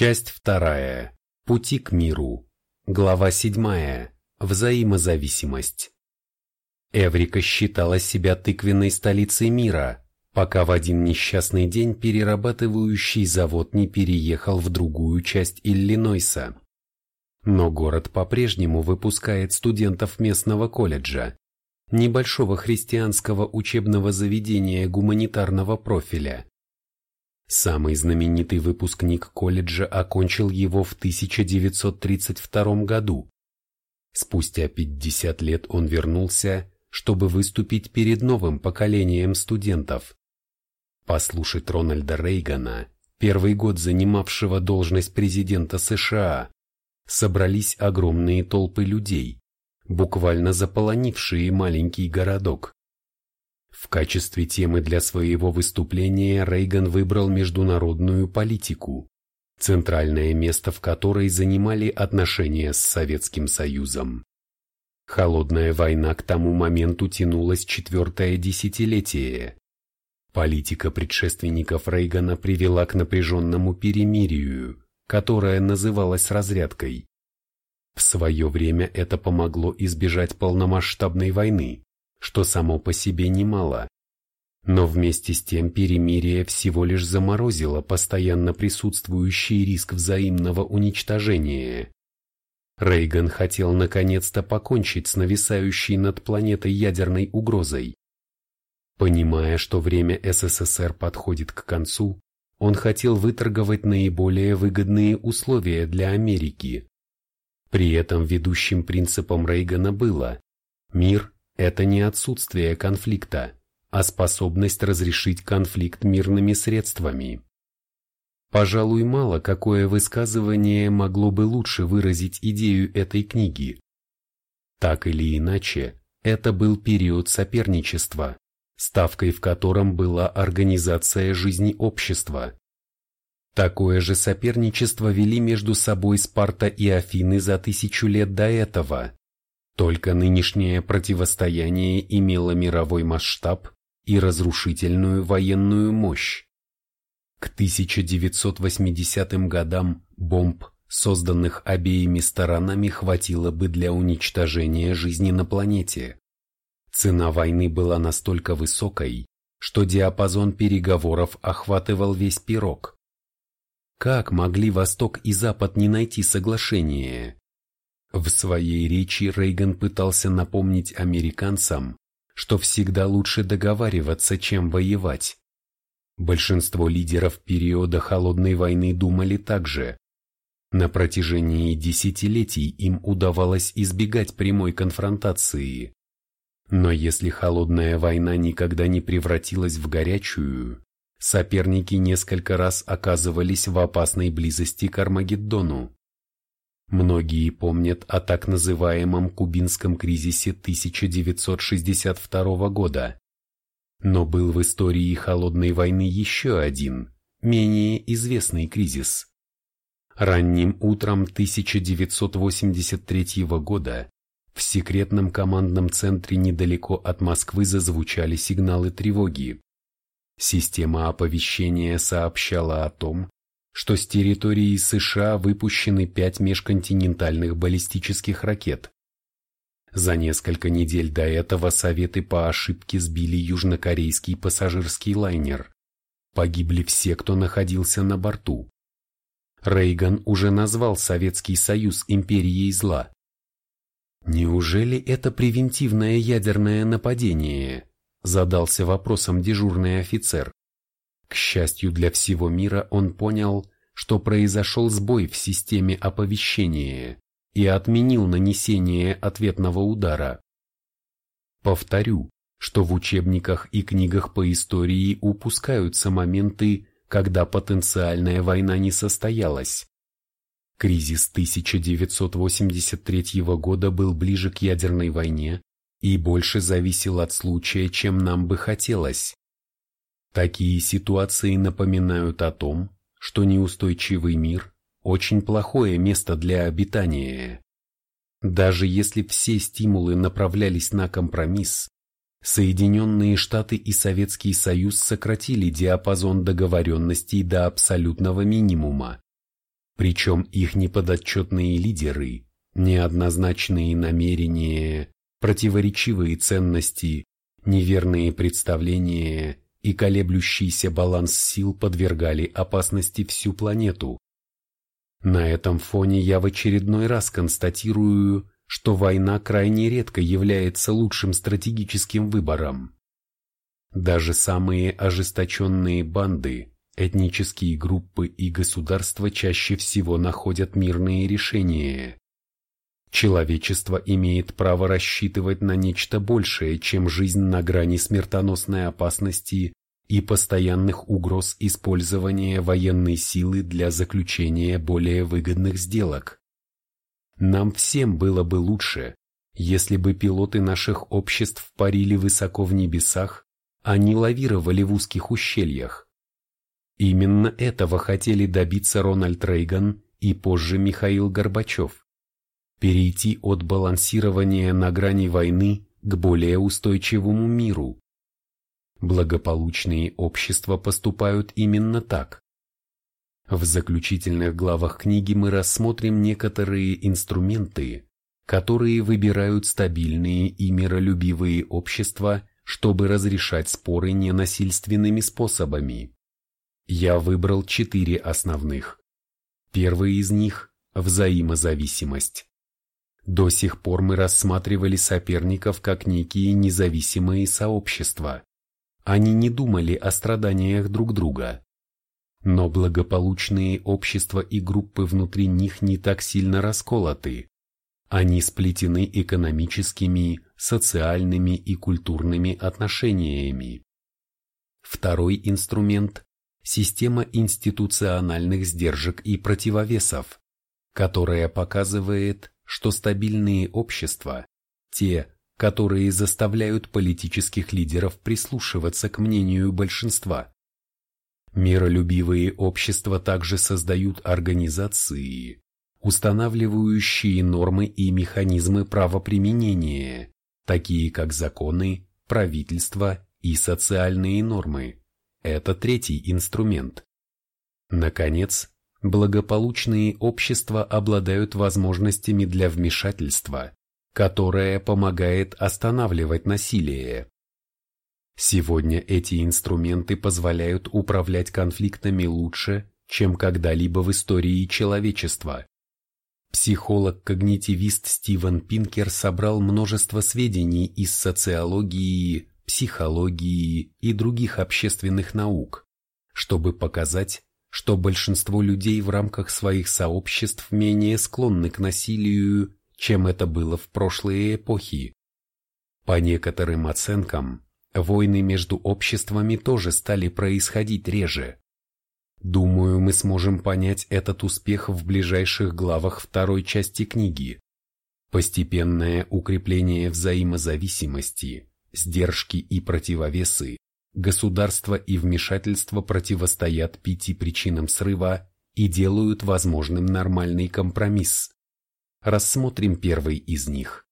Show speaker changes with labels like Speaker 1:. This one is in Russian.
Speaker 1: Часть вторая. Пути к миру. Глава седьмая. Взаимозависимость. Эврика считала себя тыквенной столицей мира, пока в один несчастный день перерабатывающий завод не переехал в другую часть Иллинойса. Но город по-прежнему выпускает студентов местного колледжа, небольшого христианского учебного заведения гуманитарного профиля. Самый знаменитый выпускник колледжа окончил его в 1932 году. Спустя 50 лет он вернулся, чтобы выступить перед новым поколением студентов. Послушать Рональда Рейгана, первый год занимавшего должность президента США, собрались огромные толпы людей, буквально заполонившие маленький городок. В качестве темы для своего выступления Рейган выбрал международную политику, центральное место в которой занимали отношения с Советским Союзом. Холодная война к тому моменту тянулась четвертое десятилетие. Политика предшественников Рейгана привела к напряженному перемирию, которое называлось разрядкой. В свое время это помогло избежать полномасштабной войны, что само по себе немало. Но вместе с тем перемирие всего лишь заморозило постоянно присутствующий риск взаимного уничтожения. Рейган хотел наконец-то покончить с нависающей над планетой ядерной угрозой. Понимая, что время СССР подходит к концу, он хотел выторговать наиболее выгодные условия для Америки. При этом ведущим принципом Рейгана было «мир – это не отсутствие конфликта, а способность разрешить конфликт мирными средствами». Пожалуй, мало какое высказывание могло бы лучше выразить идею этой книги. Так или иначе, это был период соперничества, ставкой в котором была организация жизни общества. Такое же соперничество вели между собой Спарта и Афины за тысячу лет до этого. Только нынешнее противостояние имело мировой масштаб и разрушительную военную мощь. К 1980 годам бомб, созданных обеими сторонами, хватило бы для уничтожения жизни на планете. Цена войны была настолько высокой, что диапазон переговоров охватывал весь пирог. Как могли Восток и Запад не найти соглашение? В своей речи Рейган пытался напомнить американцам, что всегда лучше договариваться, чем воевать. Большинство лидеров периода Холодной войны думали так же. На протяжении десятилетий им удавалось избегать прямой конфронтации. Но если холодная война никогда не превратилась в горячую, соперники несколько раз оказывались в опасной близости к Армагеддону. Многие помнят о так называемом кубинском кризисе 1962 года. Но был в истории холодной войны еще один, менее известный кризис. Ранним утром 1983 года в секретном командном центре недалеко от Москвы зазвучали сигналы тревоги. Система оповещения сообщала о том, что с территории США выпущены пять межконтинентальных баллистических ракет. За несколько недель до этого Советы по ошибке сбили южнокорейский пассажирский лайнер. Погибли все, кто находился на борту. Рейган уже назвал Советский Союз империей зла. «Неужели это превентивное ядерное нападение?» – задался вопросом дежурный офицер. К счастью для всего мира он понял, что произошел сбой в системе оповещения и отменил нанесение ответного удара. Повторю, что в учебниках и книгах по истории упускаются моменты, когда потенциальная война не состоялась. Кризис 1983 года был ближе к ядерной войне и больше зависел от случая, чем нам бы хотелось. Такие ситуации напоминают о том, что неустойчивый мир – очень плохое место для обитания. Даже если все стимулы направлялись на компромисс, Соединенные Штаты и Советский Союз сократили диапазон договоренностей до абсолютного минимума. Причем их неподотчетные лидеры, неоднозначные намерения, противоречивые ценности, неверные представления и колеблющийся баланс сил подвергали опасности всю планету. На этом фоне я в очередной раз констатирую, что война крайне редко является лучшим стратегическим выбором. Даже самые ожесточенные банды, этнические группы и государства чаще всего находят мирные решения. Человечество имеет право рассчитывать на нечто большее, чем жизнь на грани смертоносной опасности и постоянных угроз использования военной силы для заключения более выгодных сделок. Нам всем было бы лучше, если бы пилоты наших обществ парили высоко в небесах, а не лавировали в узких ущельях. Именно этого хотели добиться Рональд Рейган и позже Михаил Горбачев. Перейти от балансирования на грани войны к более устойчивому миру. Благополучные общества поступают именно так. В заключительных главах книги мы рассмотрим некоторые инструменты, которые выбирают стабильные и миролюбивые общества, чтобы разрешать споры ненасильственными способами. Я выбрал четыре основных. Первый из них – взаимозависимость. До сих пор мы рассматривали соперников как некие независимые сообщества. Они не думали о страданиях друг друга. Но благополучные общества и группы внутри них не так сильно расколоты. Они сплетены экономическими, социальными и культурными отношениями. Второй инструмент – система институциональных сдержек и противовесов, которая показывает, что стабильные общества, те, которые заставляют политических лидеров прислушиваться к мнению большинства, Миролюбивые общества также создают организации, устанавливающие нормы и механизмы правоприменения, такие как законы, правительство и социальные нормы. Это третий инструмент. Наконец, благополучные общества обладают возможностями для вмешательства, которое помогает останавливать насилие, Сегодня эти инструменты позволяют управлять конфликтами лучше, чем когда-либо в истории человечества. Психолог-когнитивист Стивен Пинкер собрал множество сведений из социологии, психологии и других общественных наук, чтобы показать, что большинство людей в рамках своих сообществ менее склонны к насилию, чем это было в прошлые эпохи. По некоторым оценкам, Войны между обществами тоже стали происходить реже. Думаю, мы сможем понять этот успех в ближайших главах второй части книги. Постепенное укрепление взаимозависимости, сдержки и противовесы, государство и вмешательство противостоят пяти причинам срыва и делают возможным нормальный компромисс. Рассмотрим первый из них.